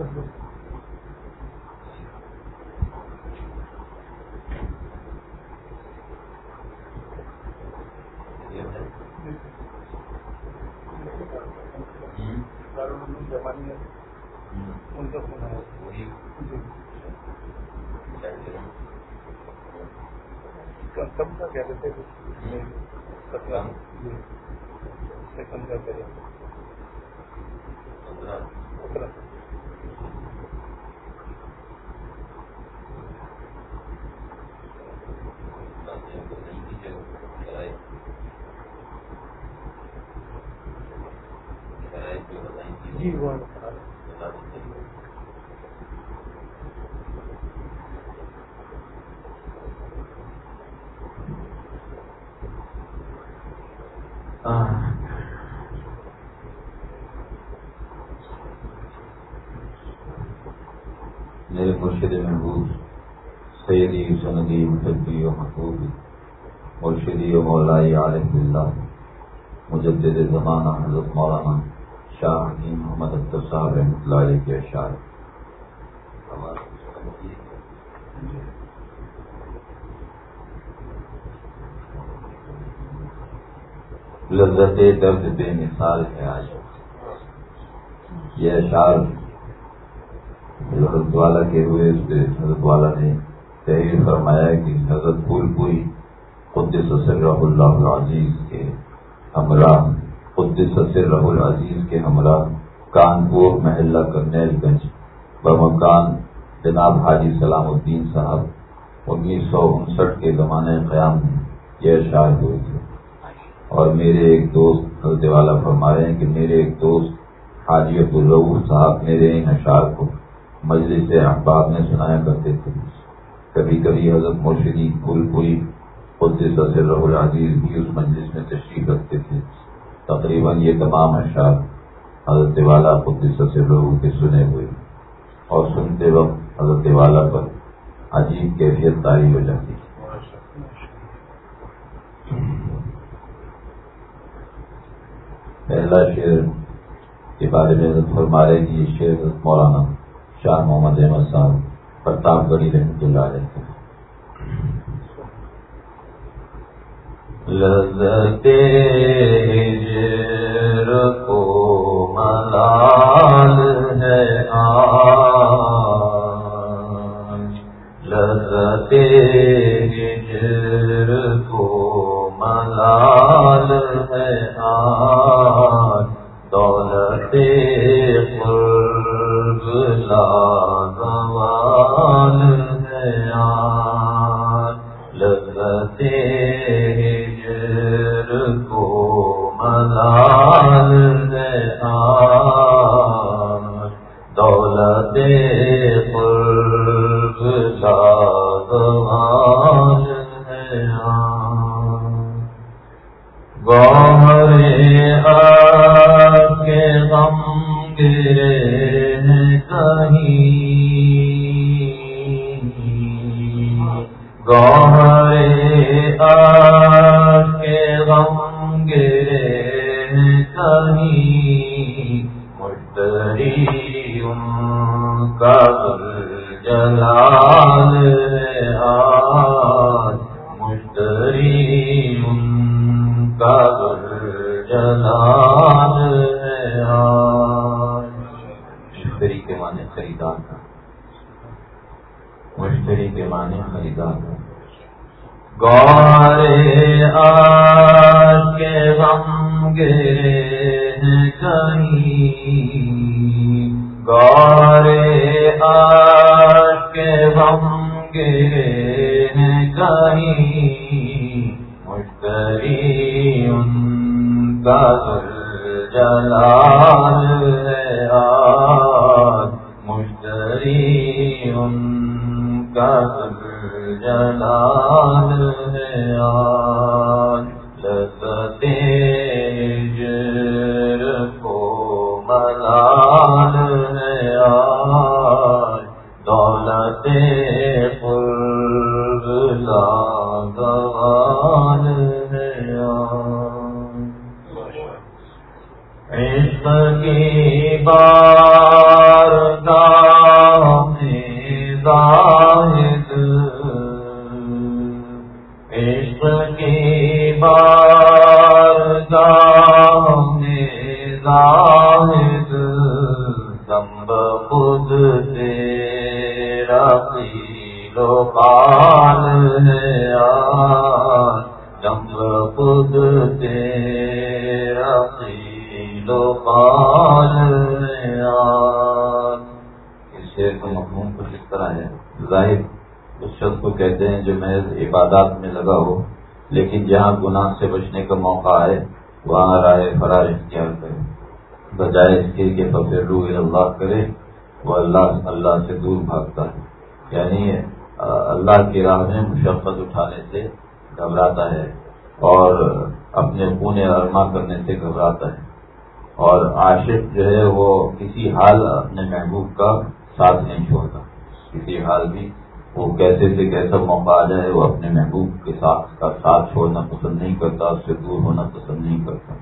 Special ان کا سنا ہے کم کا کہہ رہے تھے سیکنڈ کا کریں جی وہ میرے مرشد محبوب سیدی سندی مدبی و محبوب مرشدی و مولائی عالم اللہ. مجدد زمانہ حضرت مولانا شاہ حکیم محمد اختر صاحب رحمۃ اللہ علیہ کے اشعار. لذت درد بے مثال ہے آج. یہ اشعار حضرت والا کے ہوئے اس پہ حضرت والا نے تحریر فرمایا کہ حضرت پھول پوری خود سسر رح اللہ العزیز کے ہمراہ خود سسر رح العزیز کے ہمراہ کانپور محلہ کرنیل گنج بمکان جناب حاجی سلام الدین صاحب، انیس سو انسٹھ کے زمانے قیام میں یہ اشعار ہوئے تھے۔ اور میرے ایک دوست حضرت والا فرما رہے ہیں کہ میرے ایک دوست حاجی عبدالرعف صاحب میرے ان اشعار کو مجلس احباب میں سنایا کرتے تھے۔ کبھی کبھی حضرت مرشدی پھول پوری خود سے رح العزیز بھی اس مجلس میں تشریف رکھتے تھے۔ تقریباً یہ تمام اشعار حضرت والا خود سے رحو کے سنے ہوئے۔ اور سنتے وقت حضرت والا پر عجیب کیفیت تاری ہو جاتی۔ پہلا شعر کے بارے میں حضرت فرما رہے کہ یہ شعر مولانا شاہ محمد احمد صاحب پرتاپ گڑھی رحمت اللہ علیہ۔ کو ملا۔ مشتری ان کا جلال مشتری ان کا جلال ہے آج لذتے جر کو ملال ہے بات عبادات میں لگا ہو، لیکن جہاں گناہ سے بچنے کا موقع آئے، وہاں رائے فرار اختیار کرے۔ بجائے اس کے کہ فخر روح اللہ کرے، وہ اللہ اللہ سے دور بھاگتا ہے۔ یعنی اللہ کی راہ میں مشقت اٹھانے سے گھبراتا ہے اور اپنے پونے ارما کرنے سے گھبراتا ہے۔ اور عاشق جو ہے، وہ کسی حال اپنے محبوب کا ساتھ نہیں چھوڑتا۔ کسی حال بھی وہ کیسے سے کیسا موقع آ جائے، وہ اپنے محبوب کے ساتھ کا ساتھ چھوڑنا پسند نہیں کرتا، اس سے دور ہونا پسند نہیں کرتا۔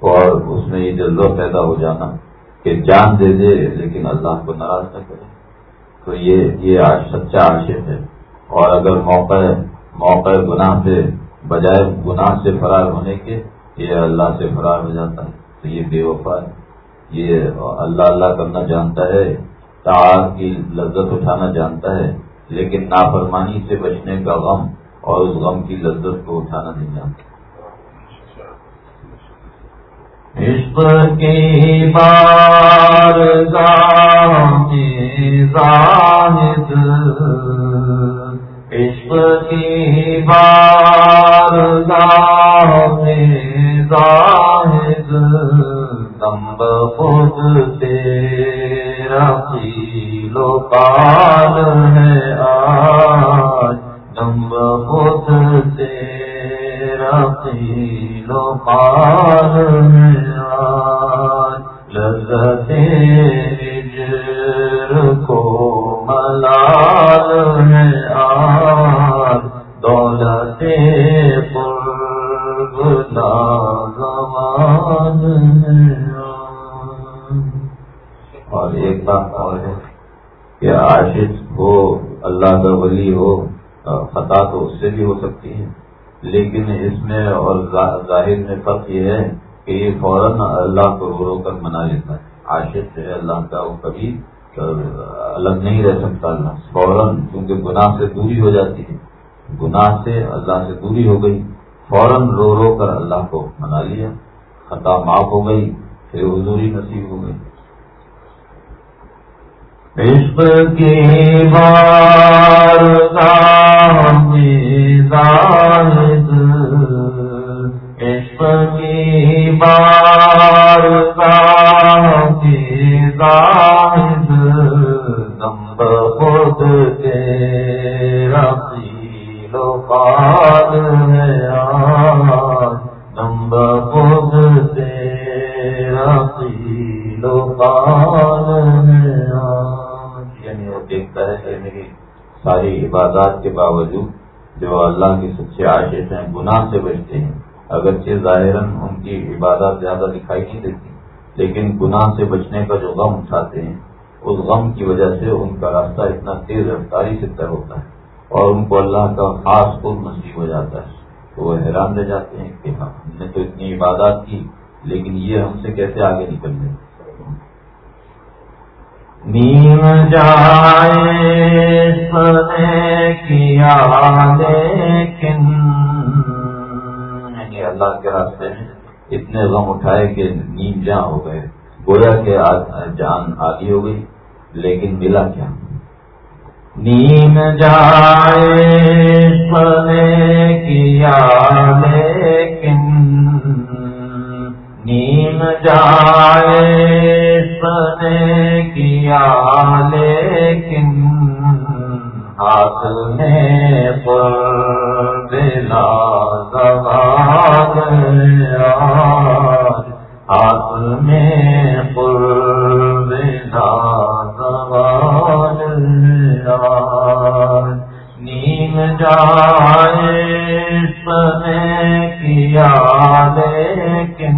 اور اس میں یہ جذبہ پیدا ہو جانا کہ جان دے دے، لیکن اللہ کو ناراض نہ کرے۔ تو یہ یہ سچا عاشق ہے۔ اور اگر موقع موقع گناہ سے بجائے گناہ سے فرار ہونے کے، یہ اللہ سے فرار ہو جاتا ہے۔ تو یہ بے وفا ہے۔ یہ اللہ اللہ کرنا جانتا ہے تعار کی لذت اٹھانا جانتا ہے۔ لیکن نافرمانی سے بچنے کا غم اور اس غم کی لذت کو اٹھانا نہیں جانتا۔ عشق کی بار گاہ زاہد۔ عشق کی بار گاہ زاہد۔ دمب خود تیرا لو پال ہے آج دمب خود تیرا لو پال ہے آج۔ لذت کو ملال ہے آج۔ دولت پورا زمان اور ایک بات اور ہے۔ کہ عاشق ہو، اللہ کا ولی ہو، خطا تو اس سے بھی ہو سکتی ہے۔ لیکن اس میں اور ظاہر میں فرق یہ ہے کہ یہ فوراً اللہ کو رو رو کر منا لیتا ہے۔ عاشق سے اللہ کا وہ کبھی، الگ نہیں رہ سکتا اللہ، فوراً کیونکہ گناہ سے دوری ہو جاتی ہے۔ گناہ سے اللہ سے دوری ہو گئی، فوراً رو رو کر اللہ کو منا لیا۔ خطا معاف ہو گئی، پھر حضوری نصیب ہو گئی۔ عشق کی بار زاہد عشق کی بار زاہد دمب خود تیرا پیلو پال ہے۔ دمب خود تیرا پیلو پال دیکھتا ساری عبادات کے باوجود جو اللہ کے سچے عاشق ہیں، گناہ سے بچتے ہیں۔ اگرچہ ظاہر ان کی عبادات زیادہ دکھائی نہیں دیتی، لیکن گناہ سے بچنے کا جو غم اٹھاتے ہیں، اس غم کی وجہ سے ان کا راستہ اتنا تیز رفتاری سے طے ہوتا ہے اور ان کو اللہ کا خاص خود نصیب ہو جاتا ہے۔ تو وہ حیران رہ جاتے ہیں کہ ہاں ہم نے تو اتنی عبادات کی، لیکن یہ ہم سے کیسے آگے نکل گئے؟ نیم جائے سنے کیا لیکن یعنی اللہ کے راستے میں اتنے غم اٹھائے کہ نیم جہاں ہو گئے۔ گویا کے جان آگی ہو گئی، لیکن ملا کیا؟ نیم جائے سنے کیا لیکن نیم جائے سنے کیا لیکن ہاتھ میں پر دلا زوال ہاتھ میں پر دلا زوال نیم جائے سنے کیا لیکن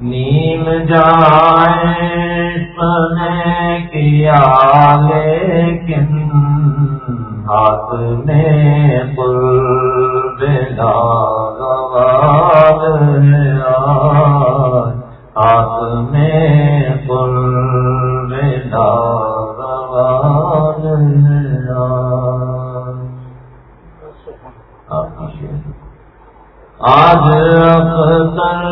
نیم جائے سنے کیا لیکن ہاتھ میں پل بلا ہاتھ میں پل بلا آج اختر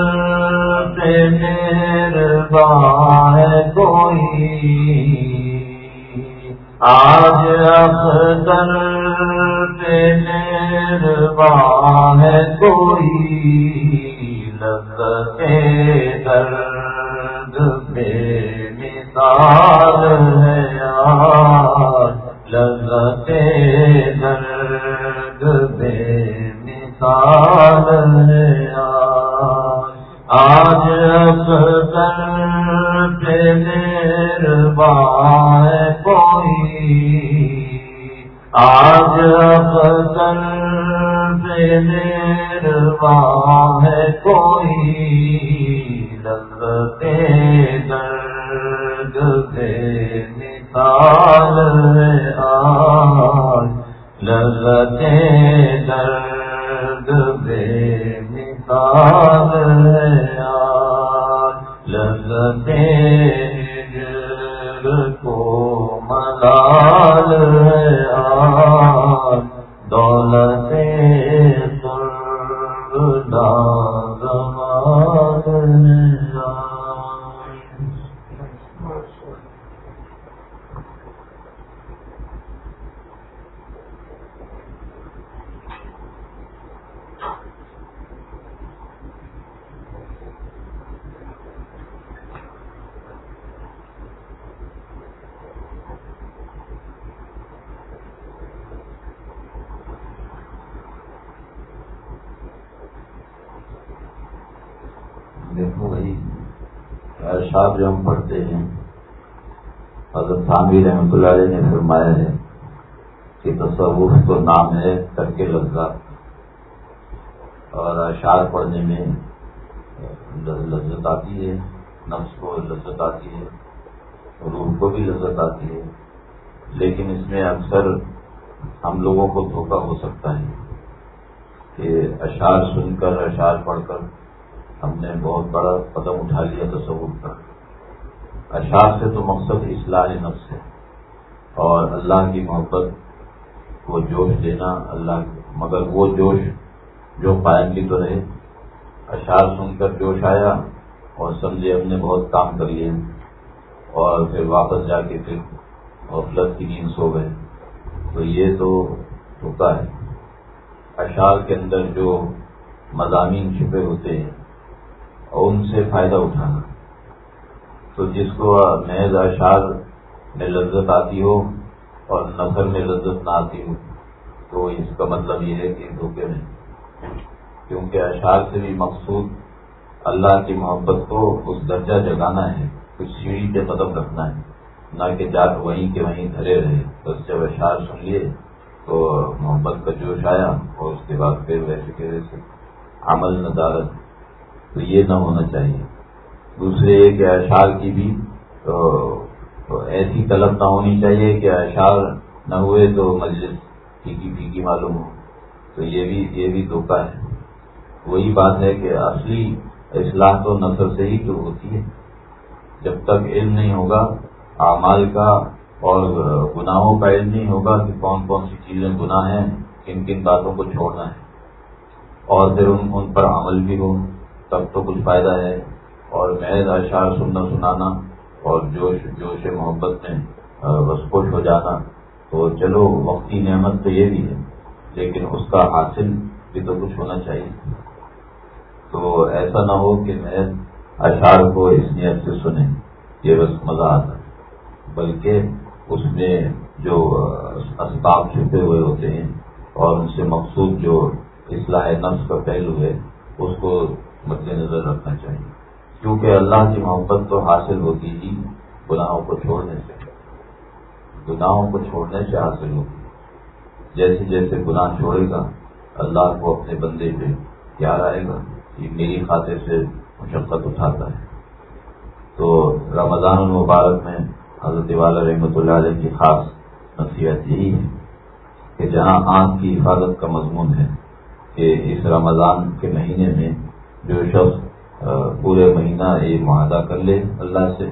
پہ مہربان کوئی۔ آج اختر پہ نرواں ہے کوئی۔ لذتے درد بے مثال ہے آج۔ لذتے درد بے مثال آتی ہے، نفس کو لذت آتی ہے، روح کو بھی لذت آتی ہے۔ لیکن اس میں اکثر ہم لوگوں کو دھوکہ ہو سکتا ہے کہ اشعار سن کر، اشعار پڑھ کر ہم نے بہت بڑا قدم اٹھا لیا تصور کا اشعار سے تو مقصد اصلاح نفس ہے۔ اور اللہ کی محبت کو جوش دینا، اللہ مگر وہ جوش جو قائم بھی تو رہے۔ اشعار سن کر جوش آیا اور سمجھے ہم نے بہت کام کر لیے اور پھر واپس جا کے پھر غفلت کی نیند سو گئے۔ تو یہ تو ہوتا ہے۔ اشعار کے اندر جو مضامین چھپے ہوتے ہیں اور ان سے فائدہ اٹھانا۔ تو جس کو محض اشعار میں لذت آتی ہو اور نثر میں لذت نہ آتی ہو، تو اس کا مطلب یہ ہے کہ دھوکے میں۔ کیونکہ اشعار سے بھی مقصود اللہ کی محبت کو اس درجہ جگانا ہے کچھ سیڑھی پہ قدم رکھنا ہے۔ نہ کہ جات وہیں کے وہیں دھرے رہے۔ بس جب اشعار سن لیے تو محبت کا جوش آیا اور اس کے بعد پھر ویسے کہ ویسے عمل ندارت۔ تو یہ نہ ہونا چاہیے۔ دوسرے یہ کہ اشعار کی بھی تو تو ایسی طلب نہ ہونی چاہیے کہ اشعار نہ ہوئے تو مجلس پھیکی پھیکی معلوم ہو۔ تو یہ بھی یہ بھی دھوکہ ہے۔ وہی بات ہے کہ اصلی اصلاح تو نثر سے ہی تو ہوتی ہے۔ جب تک علم نہیں ہوگا، اعمال کا اور گناہوں کا علم نہیں ہوگا کہ کون کون سی چیزیں گناہ ہیں، کن کن باتوں کو چھوڑنا ہے۔ اور پھر ان ان پر عمل بھی ہو، تب تو کچھ فائدہ ہے۔ اور محض اشعار سننا سنانا اور جوش جوش محبت میں بس خوش ہو جانا تو چلو، وقتی نعمت تو یہ بھی ہے، لیکن اس کا حاصل بھی تو کچھ ہونا چاہیے۔ تو ایسا نہ ہو کہ محض اشعار کو اس نیت سے سنیں، یہ بس مزہ آتا ہے۔ بلکہ اس میں جو اسباب چھپے ہوئے ہوتے ہیں اور ان سے مقصود جو اصلاح نفس کا پہلو ہے، اس کو مد نظر رکھنا چاہیے۔ کیونکہ اللہ کی محبت تو حاصل ہوتی ہی گناہوں کو چھوڑنے سے۔ گناہوں کو چھوڑنے سے حاصل ہوتی جیسے جیسے گناہ چھوڑے گا، اللہ کو اپنے بندے پہ پیار آئے گا۔ یہ میری خاطر سے مشقت اٹھاتا ہے۔ تو رمضان المبارک میں حضرت والا رحمۃ اللہ علیہ کی خاص نصیحت یہی ہے کہ جہاں آنکھ کی حفاظت کا مضمون ہے کہ اس رمضان کے مہینے میں جو شخص پورے مہینہ یہ معاہدہ کر لے اللہ سے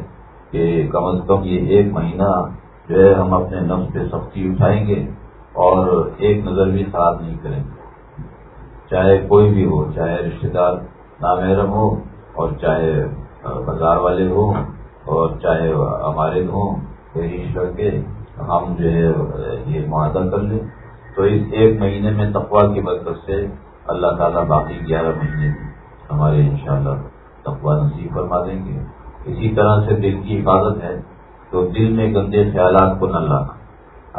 کہ کم از کم یہ ایک مہینہ جو ہے ہم اپنے نفس پہ سختی اٹھائیں گے اور ایک نظر بھی خراب نہیں کریں گے۔ چاہے کوئی بھی ہو، چاہے رشتے دار نامحرم ہو اور چاہے بازار والے ہوں اور چاہے ہمارے ہوں رشت لڑکے ہم جو ہے یہ معاہدہ کر لیں۔ تو اس ایک مہینے میں تقوا کی برکت سے اللہ تعالیٰ باقی گیارہ مہینے ہمارے انشاءاللہ تقوا نصیب فرما دیں گے۔ اسی طرح سے دل کی حفاظت ہے تو دل میں گندے خیالات کو نہ لانا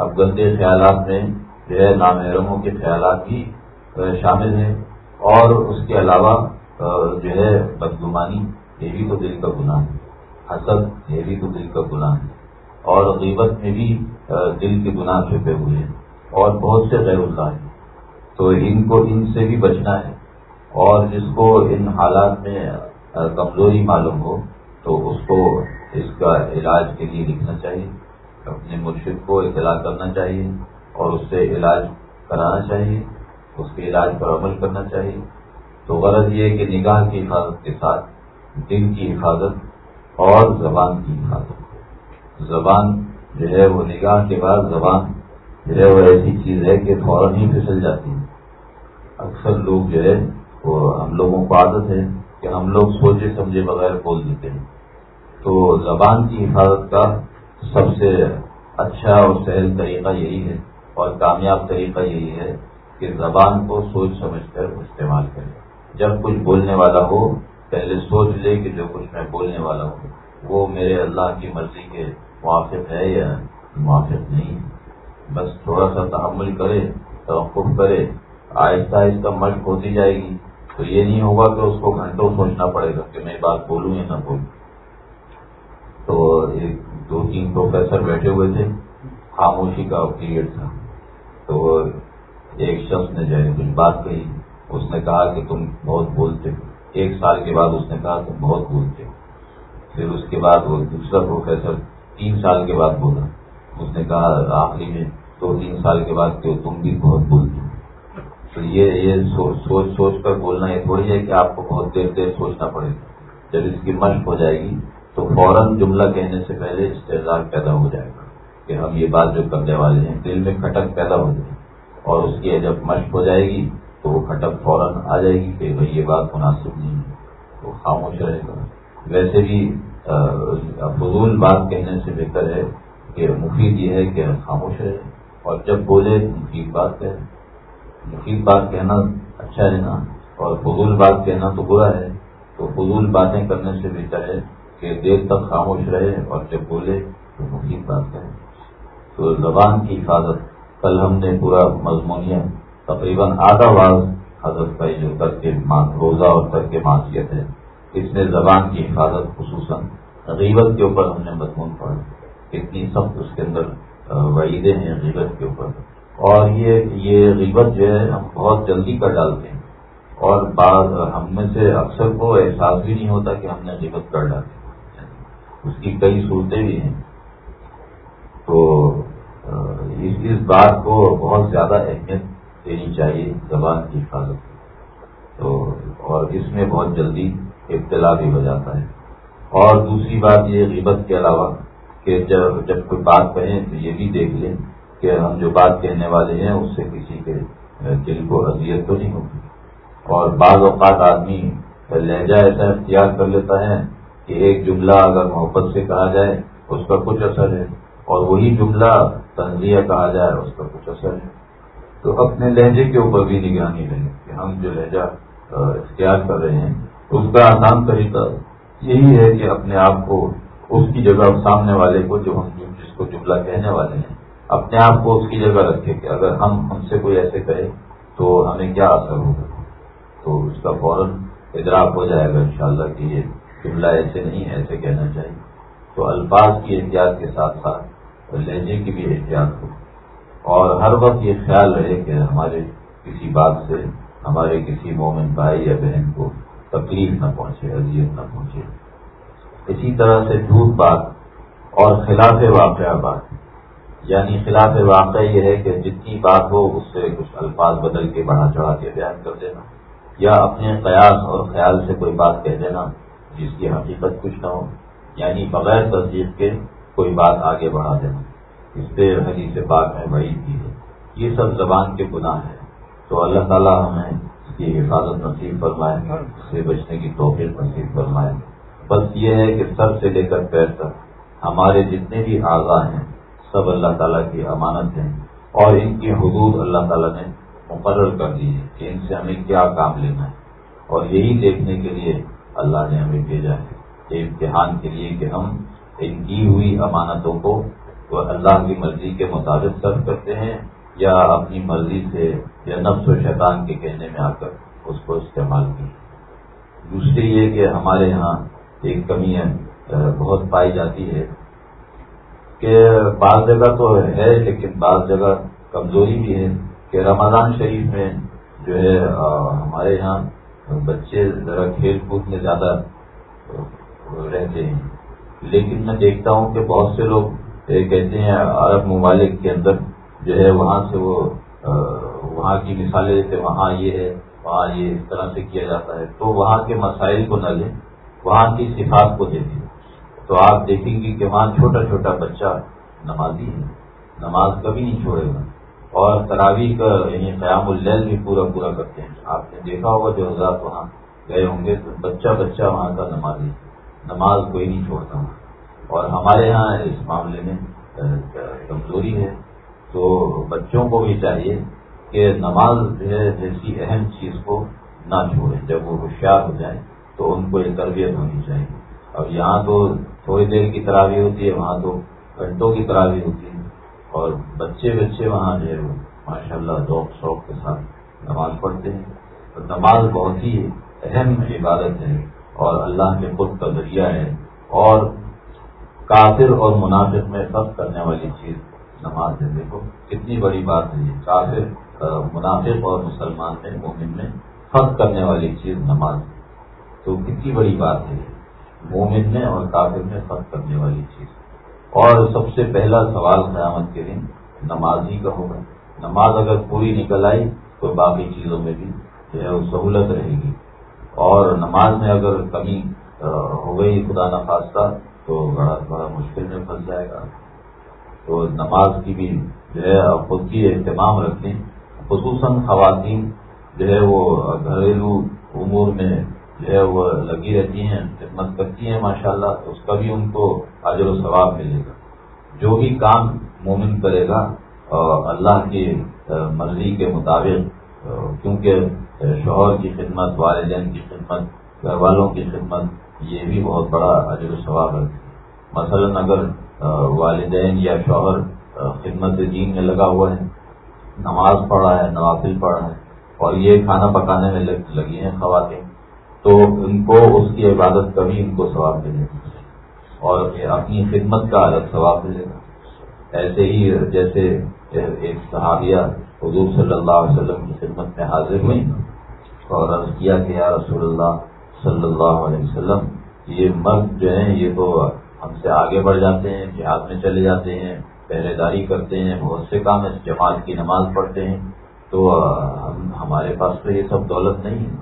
اب گندے خیالات میں جو ہے، نامحرموں کے خیالات بھی شامل ہیں اور اس کے علاوہ جو ہے بدگمانی، یہ بھی تو دل کا گناہ ہے۔ حسد، یہ بھی تو دل کا گناہ ہے۔ اور غیبت میں بھی دل کے گناہ چھپے ہوئے ہیں۔ اور بہت سے غیر اللہ ہیں۔ تو ان کو، ان سے بھی بچنا ہے۔ اور جس کو ان حالات میں کمزوری معلوم ہو، تو اس کو اس کا علاج کے لیے لکھنا چاہیے۔ اپنے مرشد کو اطلاع کرنا چاہیے اور اس سے علاج کرانا چاہیے۔ اس کے علاج پر عمل کرنا چاہیے۔ تو غرض یہ کہ نگاہ کی حفاظت کے ساتھ، دل کی حفاظت اور زبان کی حفاظت۔ زبان جو ہے وہ نگاہ کے بعد زبان جو ہے وہ ایسی چیز ہے کہ فوراً ہی پھسل جاتی ہے۔ اکثر لوگ جو ہے وہ ہم لوگوں کو عادت ہے کہ ہم لوگ سوچے سمجھے بغیر بول دیتے ہیں۔ تو زبان کی حفاظت کا سب سے اچھا اور سہل طریقہ یہی ہے اور کامیاب طریقہ یہی ہے کہ زبان کو سوچ سمجھ کر استعمال کرے۔ جب کچھ بولنے والا ہو، پہلے سوچ لے کہ جو کچھ میں بولنے والا ہوں، وہ میرے اللہ کی مرضی کے موافق ہے یا موافق نہیں۔ بس تھوڑا سا تحمل کرے، توقف کرے، آہستہ آہستہ مشق ہوتی جائے گی۔ تو یہ نہیں ہوگا کہ اس کو گھنٹوں سوچنا پڑے گا کہ میں بات بولوں یا نہ بولوں۔ تو ایک دو تین پروفیسر بیٹھے ہوئے تھے، خاموشی کا پیریڈ تھا۔ تو ایک شخص نے جو ہے کچھ بات کہی، اس نے کہا کہ تم بہت بولتے ہو۔ ایک سال کے بعد اس نے کہا تم بہت بولتے ہو۔ پھر اس کے بعد وہ دوسرا پروفیسر تین سال کے بعد بولا۔ اس نے کہا، آخری میں دو تین سال کے بعد کہ تم بھی بہت بولتے ہو۔ تو یہ یہ سوچ سوچ کر بولنا یہ تھوڑی ہے کہ آپ کو بہت دیر دیر سوچنا پڑے گا۔ جب اس کی مشق ہو جائے گی تو فوراً جملہ کہنے سے پہلے استحصال پیدا ہو جائے گا کہ ہم یہ بات جو کرنے والے ہیں، دل میں کھٹک پیدا ہو جائے اور اس کی جب مشق ہو جائے گی تو وہ کھٹک فوراً آ جائے گی کہ بھائی یہ بات مناسب نہیں ہے تو خاموش رہے گا۔ ویسے بھی فضول بات کہنے سے بہتر ہے کہ مفید یہ ہے کہ خاموش رہے۔ اور جب بولے، مفید بات کہے۔ مفید بات کہنا اچھا ہے نا؟ اور فضول بات کہنا تو برا ہے۔ تو فضول باتیں کرنے سے بہتر ہے کہ دیر تک خاموش رہے اور جب بولے تو مفید بات کہے۔ تو زبان کی حفاظت کل ہم نے پورا مضمونیہ تقریباً آدھا باز حضرت کا جو ترک روزہ اور ترک معاشیت ہے۔ اس میں زبان کی حفاظت، خصوصاً غیبت کے اوپر ہم نے مضمون پڑھا۔ اتنی سخت اس کے اندر وعیدیں ہیں غیبت کے اوپر۔ اور یہ یہ غیبت جو ہے، ہم بہت جلدی کر ڈالتے ہیں۔ اور بعض، ہم میں سے اکثر کو احساس بھی نہیں ہوتا کہ ہم نے غیبت کر ڈالی۔ اس کی کئی صورتیں بھی ہیں۔ تو اس بات کو بہت زیادہ اہمیت دینی چاہیے زبان کی حفاظت تو اور اس میں بہت جلدی ابتلا بھی ہو جاتا ہے۔ اور دوسری بات یہ غیبت کے علاوہ کہ جب جب کوئی بات کہیں تو یہ بھی دیکھ لیں کہ ہم جو بات کہنے والے ہیں اس سے کسی کے دل کو اذیت تو نہیں ہوتی۔ اور بعض اوقات آدمی لہجہ ایسا اختیار کر لیتا ہے کہ ایک جملہ اگر محبت سے کہا جائے اس کا کچھ اثر ہے۔ اور وہی جملہ تنظیہ کہا جائے، اس کا کچھ اثر ہے۔ تو اپنے لہجے کے اوپر بھی نگرانی رہے کہ ہم جو لہجہ اختیار کر رہے ہیں، اس کا آسان طریقہ یہی ہے کہ اپنے آپ کو اس کی جگہ سامنے والے کو جو ہم، جس کو جملہ کہنے والے ہیں، اپنے آپ کو اس کی جگہ رکھے کہ اگر ہم ہم سے کوئی ایسے کہے تو ہمیں کیا اثر ہوگا۔ تو اس کا فوراً ادراک ہو جائے گا انشاءاللہ کہ یہ جملہ ایسے نہیں ایسے کہنا چاہیے۔ تو الفاظ کی احتیاط کے ساتھ ساتھ لہجے کی بھی احتیاط ہو۔ اور ہر وقت یہ خیال رہے کہ ہمارے کسی بات سے، ہمارے کسی مومن بھائی یا بہن کو تکلیف نہ پہنچے، اذیت نہ پہنچے۔ اسی طرح سے جھوٹ بات اور خلاف واقعہ بات۔ یعنی خلاف واقعہ یہ ہے کہ جتنی بات ہو، اس سے کچھ الفاظ بدل کے بڑھا چڑھا کے بیان کر دینا۔ یا اپنے قیاس اور خیال سے کوئی بات کہہ دینا جس کی حقیقت کچھ نہ ہو۔ یعنی بغیر تصدیق کے کوئی بات آگے بڑھا دینا اس سے حدیث پاک میں بڑی کی ہے۔ یہ سب زبان کے گناہ ہے تو اللہ تعالیٰ ہمیں اس کی حفاظت نصیب فرمائے، اس سے بچنے کی توفیق نصیب فرمائے۔ بس یہ ہے کہ سر سے لے کر پیر تک ہمارے جتنے بھی اعضاء ہیں، سب اللہ تعالیٰ کی امانت ہیں۔ اور ان کی حدود اللہ تعالیٰ نے مقرر کر دی ہے کہ ان سے ہمیں کیا کام لینا ہے۔ اور یہی دیکھنے کے لیے اللہ نے ہمیں بھیجا ہے امتحان کے لیے کہ ہم ان کی ہوئی امانتوں کو وہ اللہ کی مرضی کے مطابق سرو کرتے ہیں یا اپنی مرضی سے یا نفس و شیطان کے کہنے میں آ کر اس کو استعمال کی دوسری یہ کہ ہمارے یہاں ایک کمی ہے، بہت پائی جاتی ہے کہ بعض جگہ تو ہے لیکن بعض جگہ کمزوری بھی ہے کہ رمضان شریف میں جو ہے ہمارے یہاں بچے ذرا کھیل کود میں زیادہ رہتے ہیں۔ لیکن میں دیکھتا ہوں کہ بہت سے لوگ کہتے ہیں، عرب ممالک کے اندر جو ہے، وہاں سے وہ وہاں کی مثالیں دیتے وہاں یہ ہے، وہاں یہ اس طرح سے کیا جاتا ہے۔ تو وہاں کے مسائل کو نہ لیں، وہاں کی صفات کو دیکھیں۔ تو آپ دیکھیں گے کہ وہاں چھوٹا چھوٹا بچہ نمازی ہے۔ نماز کبھی نہیں چھوڑے گا۔ اور تراویح کا یعنی قیام اللیل بھی پورا پورا کرتے ہیں۔ آپ نے دیکھا ہوگا، جو حضرات وہاں گئے ہوں گے، تو بچہ بچہ وہاں کا نمازی نماز کوئی نہیں چھوڑتا ہوں۔ اور ہمارے یہاں اس معاملے میں کمزوری ہے۔ تو بچوں کو بھی چاہیے کہ نماز جو ہے، جیسی اہم چیز کو نہ چھوڑیں۔ جب وہ ہوشیار ہو جائیں، تو ان کو ایک تربیت ہونی چاہیے۔ اور یہاں تو تھوڑی دیر کی تراوی ہوتی ہے، وہاں تو گھنٹوں کی تراوی ہوتی ہے۔ اور بچے بچے وہاں جو ہے، وہ ماشاء اللہ ذوق، شوق کے ساتھ نماز پڑھتے ہیں۔ تو نماز بہت ہی اہم عبادت ہے۔ اور اللہ کے خود کا ذریعہ ہے اور کافر اور منافق میں فرق کرنے والی چیز نماز ہے۔ دیکھو، کتنی بڑی بات ہے یہ۔ کافر منافق اور مسلمان میں مومن میں فرق کرنے والی چیز نماز ہے۔ تو کتنی بڑی بات ہے مومن میں اور کافر میں فرق کرنے والی چیز۔ اور سب سے پہلا سوال قیامت کے دن نماز ہی کا ہوگا۔ نماز اگر پوری نکل آئی تو باقی چیزوں میں بھی جو ہے وہ سہولت رہے گی۔ اور نماز میں اگر کمی ہو گئی خدا نخواستہ تو بڑا بڑا مشکل میں پھنس جائے گا۔ تو نماز کی بھی جو ہے خود کی اہتمام رکھیں۔ خصوصاً خواتین جو ہے، وہ گھریلو امور میں جو ہے، وہ لگی رہتی ہیں، خدمت کرتی ہیں ماشاء اللہ اس کا بھی ان کو حاضر و ثواب ملے گا۔ جو بھی کام مومن کرے گا اللہ کی مرضی کے مطابق کیونکہ شوہر کی خدمت، والدین کی خدمت گھر والوں کی خدمت، یہ بھی بہت بڑا عجر و ثواب ہے۔ مثلا اگر والدین یا شوہر خدمت دین میں لگا ہوا ہے، نماز پڑھا ہے، نوافل پڑھا ہے، اور یہ کھانا پکانے میں لگی ہیں خواتین، تو ان کو اس کی عبادت کا بھی ان کو ثواب ملے گا۔ اور اپنی خدمت کا الگ ثواب ملے گا۔ ایسے ہی جیسے، ایک صحابیہ حضور صلی اللہ علیہ وسلم کی خدمت میں حاضر ہوئی اور عرض کیا کہ یا رسول اللہ صلی اللہ علیہ وسلم، یہ مرد جو ہیں، یہ تو ہم سے آگے بڑھ جاتے ہیں، جہاد میں چلے جاتے ہیں، پہرے داری کرتے ہیں، بہت سے کام ہے جماعت کی نماز پڑھتے ہیں۔ تو ہمارے پاس تو یہ سب دولت نہیں ہے۔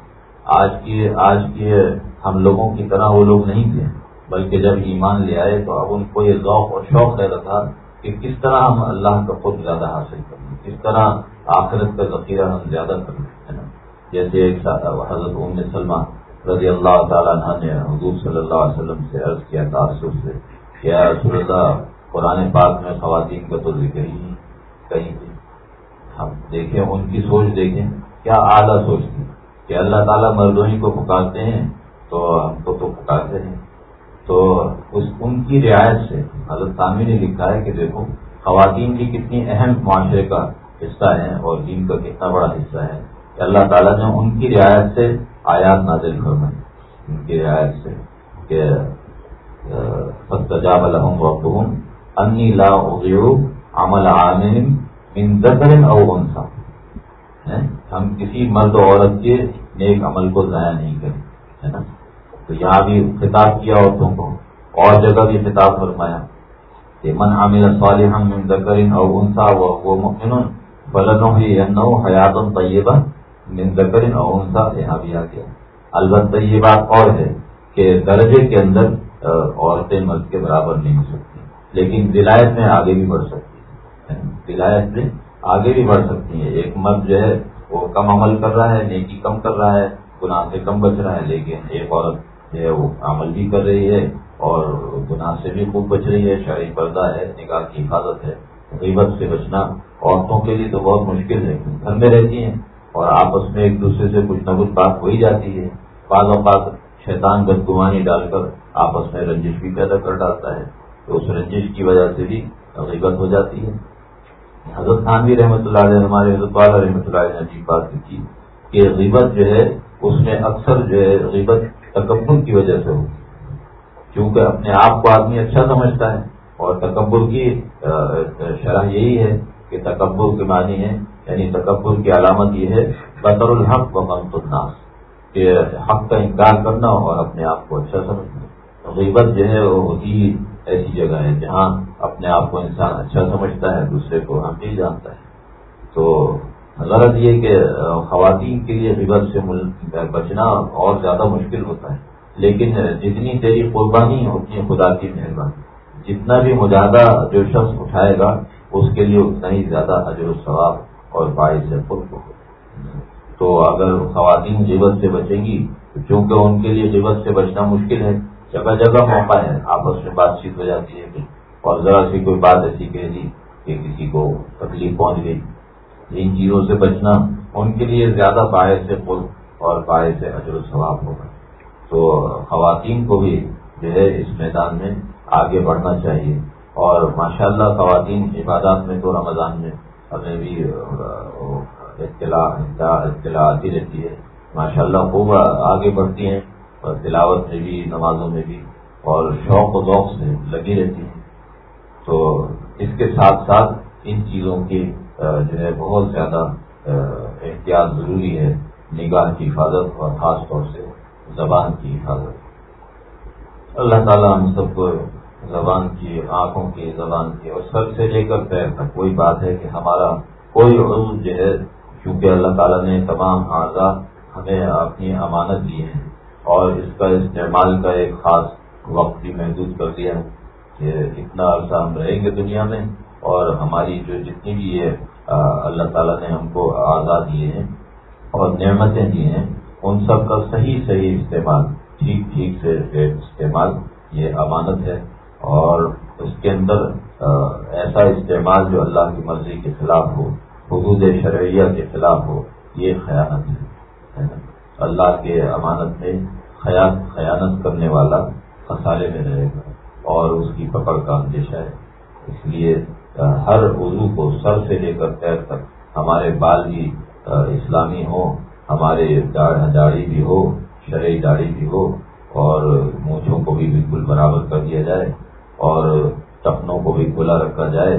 آج کی، آج کے ہم لوگوں کی طرح وہ لوگ نہیں تھے، بلکہ جب ایمان لے آئے تو اب ان کو یہ ذوق اور شوق رہتا تھا کہ کس طرح ہم اللہ کا خود زیادہ حاصل کریں کس طرح آخرت کا ذخیرہ ہم زیادہ کریں ہے نا؟ جیسے ایک حضرت ام سلمہ رضی اللہ تعالیٰ عنہ نے حضور صلی اللہ علیہ وسلم سے عرض کیا تاثر سے کیا رسول اللہ، قرآن پاک میں خواتین کا تو ذکر ہی نہیں، کہیں بھی۔ ہم دیکھیں، ان کی سوچ دیکھیں، کیا اعلیٰ سوچ سوچتی کہ اللہ تعالیٰ مردونی کو پکارتے ہیں تو ہم کو تو پکارتے ہیں۔ تو اس ان کی رعایت سے حضرت تعمیر نے لکھا ہے کہ دیکھو، خواتین کی کتنی اہم معاشرے کا حصہ ہے اور دین کا کتنا بڑا حصہ ہے۔ کہ اللہ تعالیٰ نے ان کی رعایت سے آیات نازل فرمائی۔ ان کی رعایت سے کہ فتجاب الحم وقم انی لا عمل عامل من ذکر او انسا ہم کسی مرد و عورت کے نیک عمل کو ضائع نہیں کریں، ہے نا؟ تو یہاں بھی خطاب کیا عورتوں کو، اور جگہ بھی خطاب فرمایا کہ من عامل صالحا من ذکر او انسا وہ مؤمن بلدوں ہی حیات طیبہ ذکر اونسا یہاں بھی آ گیا۔ البتہ یہ بات اور ہے کہ درجے کے اندر عورتیں مرد کے برابر نہیں ہو سکتی، لیکن ولایت میں آگے بھی بڑھ سکتی ہے ولایت میں آگے بھی بڑھ سکتی ہیں۔ ایک مرد جو ہے، وہ کم عمل کر رہا ہے، نیکی کم کر رہا ہے، گناہ سے کم بچ رہا ہے، لیکن ایک عورت وہ عمل بھی کر رہی ہے اور گناہ سے بھی خوب بچ رہی ہے شاعری پردہ ہے نگاہ کی حفاظت ہے غیبت سے بچنا عورتوں کے لیے تو بہت مشکل ہے، گھر میں رہتی ہیں اور آپس میں ایک دوسرے سے کچھ نہ کچھ بات ہو ہی جاتی ہے۔ بعض اوقات شیطان بدگمانی ڈال کر آپس میں رنجش بھی پیدا کر ڈالتا ہے، تو اس رنجش کی وجہ سے بھی غیبت ہو جاتی ہے۔ حضرت خان بھی رحمۃ اللہ علیہ، ہمارے حضرت والا رحمۃ اللہ علیہ نے عجیب بات کی کہ غیبت جو ہے، اس میں اکثر جو ہے غیبت تکبر کی وجہ سے ہو۔ کیونکہ اپنے آپ کو آدمی اچھا سمجھتا ہے اور تکبر کی شرح یہی ہے کہ تکبر کے معنی ہے یعنی تکبر کی علامت یہ ہے، بطر الحق و منت الناس، کہ حق کا انکار کرنا اور اپنے آپ کو اچھا سمجھنا۔ غیبت جو ہے، وہ ہوتی ایسی جگہ ہے جہاں اپنے آپ کو انسان اچھا سمجھتا ہے، دوسرے کو ہم بھی جانتا ہے۔ تو غرض یہ کہ خواتین کے لیے غیبت سے بچنا اور زیادہ مشکل ہوتا ہے۔ لیکن جتنی تیری قربانی ہوتی ہے خدا کی مہربانی۔ جتنا بھی مجاہدہ جو شخص اٹھائے گا، اس کے لیے اتنا ہی زیادہ اجر و ثواب اور باعث خود کو تو اگر خواتین غیبت سے بچیں گی، تو چونکہ ان کے لیے غیبت سے بچنا مشکل ہے، جگہ جگہ موقع ہے۔ آپس میں بات چیت ہو جاتی ہے اور ذرا سی کوئی بات ایسی کہہ دی کہ کسی کو تکلیف پہنچ گئی۔ ان چیزوں سے بچنا ان کے لیے زیادہ باعث سے خود اور باعث سے اجر و ثواب ہوگا۔ تو خواتین کو بھی جو ہے اس میدان میں آگے بڑھنا چاہیے۔ اور ماشاءاللہ خواتین عبادات میں تو رمضان میں ہمیں بھی اطلاع اطلاع آتی رہتی ہے۔ ماشاءاللہ خوب آگے بڑھتی ہیں اور تلاوت میں بھی، نمازوں میں بھی اور شوق و ذوق سے لگی رہتی ہیں۔ تو اس کے ساتھ ساتھ ان چیزوں کی جو ہے بہت زیادہ احتیاط ضروری ہے نگاہ کی حفاظت اور خاص طور سے زبان کی حفاظت۔ اللہ تعالیٰ ہم سب کو زبان کی، آنکھوں کی، زبان کی اور سر سے لے کر پیر تک کوئی بات ہے کہ ہمارا کوئی عضو جو ہے کیونکہ اللہ تعالیٰ نے تمام اعضاء ہمیں اپنی امانت دی ہیں اور اس کا استعمال کا ایک خاص وقت بھی محدود کر دیا کہ اتنا عرصہ ہم رہیں گے دنیا میں۔ اور ہماری جو جتنی بھی یہ اللہ تعالیٰ نے ہم کو آزاد دیے ہیں اور نعمتیں دی ہیں، ان سب کا صحیح صحیح استعمال، ٹھیک ٹھیک سے استعمال، یہ امانت ہے اور اس کے اندر ایسا استعمال جو اللہ کی مرضی کے خلاف ہو، حدود شرعیہ کے خلاف ہو، یہ خیانت ہے اللہ کے امانت میں خیانت کرنے والا خسارے میں رہے گا اور اس کی پکڑ کا اندیشہ ہے۔ اس لیے ہر عضو کو سر سے لے کر پیر تک ہمارے بال بھی اسلامی ہو ہمارے داڑھی بھی ہو، شرعی داڑھی بھی ہو، اور مونچھوں کو بھی بالکل برابر کر دیا جائے، اور ٹپنوں کو بھی کھلا رکھا جائے،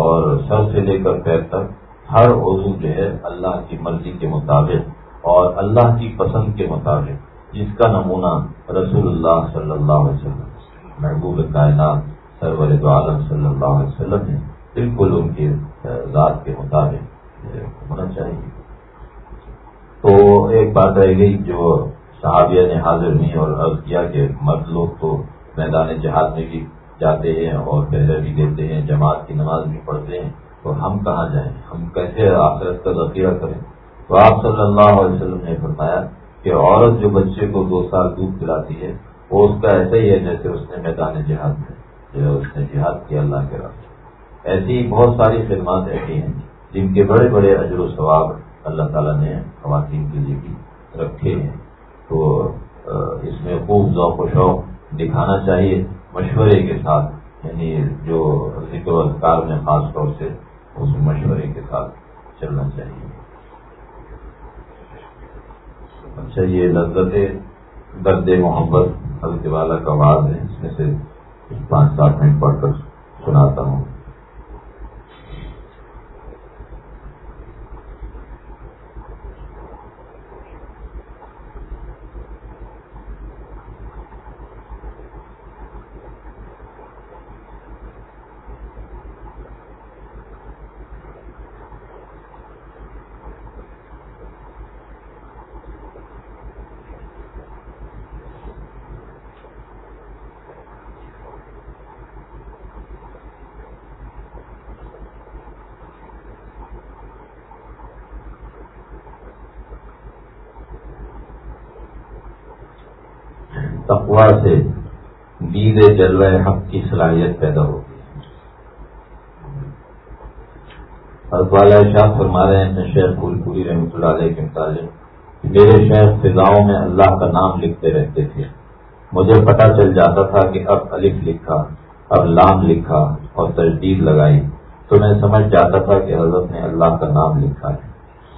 اور سر سے لے کر پیر تک ہر عضو جو ہے اللہ کی مرضی کے مطابق اور اللہ کی پسند کے مطابق، جس کا نمونہ رسول اللہ صلی اللہ علیہ وسلم، محبوب کائنات سرور عالم صلی اللہ علیہ وسلم نے بالکل ان کے ذات کے مطابق ہونا چاہیے۔ تو ایک بات رہ گئی جو صحابیہ نے حاضر نہیں اور عرض کیا کہ مرد لوگ تو میدان جہاد میں بھی جاتے ہیں اور پہلے بھی دیتے ہیں، جماعت کی نماز بھی پڑھتے ہیں۔ تو ہم کہاں جائیں؟ ہم کیسے آخرت کا ذخیرہ کریں؟ تو آپ صلی اللہ علیہ وسلم نے فرمایا کہ عورت جو بچے کو دو سال دودھ پلاتی ہے، وہ اس کا ایسا ہی ہے جیسے اس نے میدان جہاد میں۔ جو اس نے جہاد کیا اللہ کے راستے ایسی بہت ساری خدمات ایسی ہیں جن کے بڑے بڑے اجر و ثواب اللہ تعالیٰ نے خواتین کے لیے بھی رکھے ہیں۔ تو اس میں خوب ذوق و شوق دکھانا چاہیے مشورے کے ساتھ یعنی جو ذکر و اذکار میں خاص طور سے اس مشورے کے ساتھ چلنا چاہیے۔ اچھا یہ لذت درد محبت حضرت والا کا آواز ہے، اس میں سے پانچ سات منٹ پڑھ کر سناتا ہوں۔ تقوا سے دید جلوہ حق کی صلاحیت پیدا ہوتی ہے۔ والا شاہ فرما رہے ہیں، شیخ پھول پوری رحمۃ اللہ علیہ کے متعلق، میرے شیخ فضاؤں میں اللہ کا نام لکھتے رہتے تھے۔ مجھے پتا چل جاتا تھا کہ اب الف لکھا، اب لام لکھا اور تجدید لگائی۔ تو میں سمجھ جاتا تھا کہ حضرت نے اللہ کا نام لکھا ہے۔